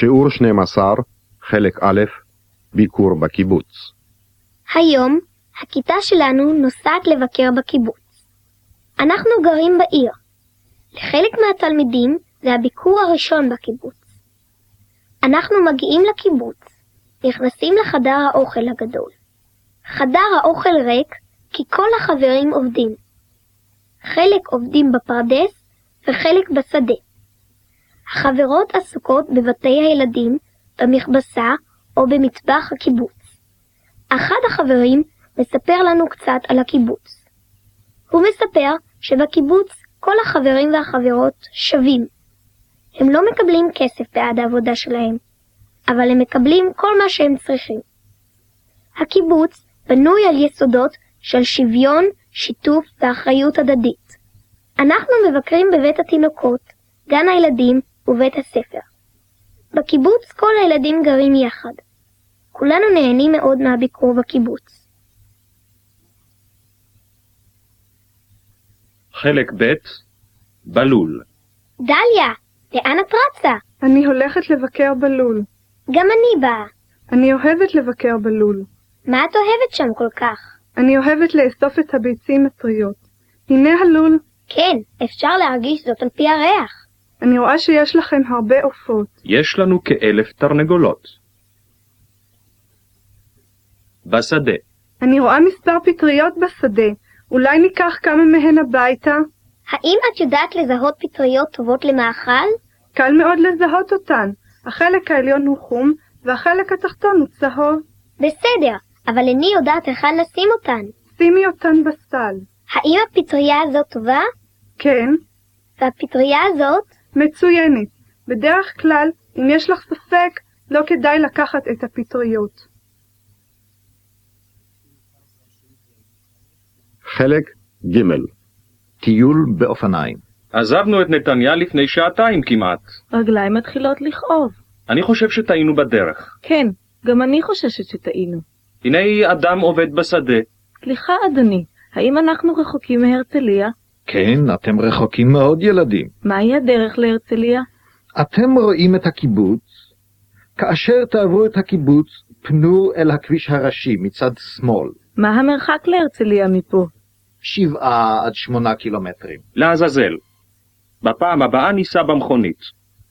שיעור 12, חלק א', ביקור בקיבוץ. היום הכיתה שלנו נוסעת לבקר בקיבוץ. אנחנו גרים בעיר. לחלק מהתלמידים זה הביקור הראשון בקיבוץ. אנחנו מגיעים לקיבוץ, נכנסים לחדר האוכל הגדול. חדר האוכל ריק כי כל החברים עובדים. חלק עובדים בפרדס וחלק בשדה. החברות עסוקות בבתי הילדים, במכבסה או במטבח הקיבוץ. אחד החברים מספר לנו קצת על הקיבוץ. הוא מספר שבקיבוץ כל החברים והחברות שווים. הם לא מקבלים כסף בעד העבודה שלהם, אבל הם מקבלים כל מה שהם צריכים. הקיבוץ בנוי על יסודות של שוויון, שיתוף ואחריות הדדית. אנחנו מבקרים בבית התינוקות, גן הילדים ובית הספר. בקיבוץ כל הילדים גרים יחד. כולנו נהנים מאוד מהביקור בקיבוץ. חלק ב' בלול דליה, לאן את רצה? אני הולכת לבקר בלול. גם אני באה. אני אוהבת לבקר בלול. מה את אוהבת שם כל כך? אני אוהבת לאסוף את הביצים הטריות. הנה הלול. כן, אפשר להרגיש זאת על פי הריח. אני רואה שיש לכם הרבה עופות. יש לנו כאלף תרנגולות. בשדה אני רואה מספר פטריות בשדה. אולי ניקח כמה מהן הביתה? האם את יודעת לזהות פטריות טובות למאכל? קל מאוד לזהות אותן. החלק העליון הוא חום, והחלק התחתון הוא צהוב. בסדר, אבל איני יודעת היכן לשים אותן. שימי אותן בסל. האם הפטריה הזאת טובה? כן, והפטריה הזאת? מצוינת. בדרך כלל, אם יש לך ספק, לא כדאי לקחת את הפטריות. חלק ג' טיול באופניים. עזבנו את נתניה לפני שעתיים כמעט. רגליים מתחילות לכאוב. אני חושב שטעינו בדרך. כן, גם אני חוששת שטעינו. הנה אדם עובד בשדה. סליחה, אדוני, האם אנחנו רחוקים מהרצליה? כן, אתם רחוקים מאוד, ילדים. מהי הדרך להרצליה? אתם רואים את הקיבוץ? כאשר תעברו את הקיבוץ, פנו אל הכביש הראשי מצד שמאל, מה המרחק להרצליה מפה? שבעה עד שמונה קילומטרים. לעזאזל. בפעם הבאה ניסע במכונית.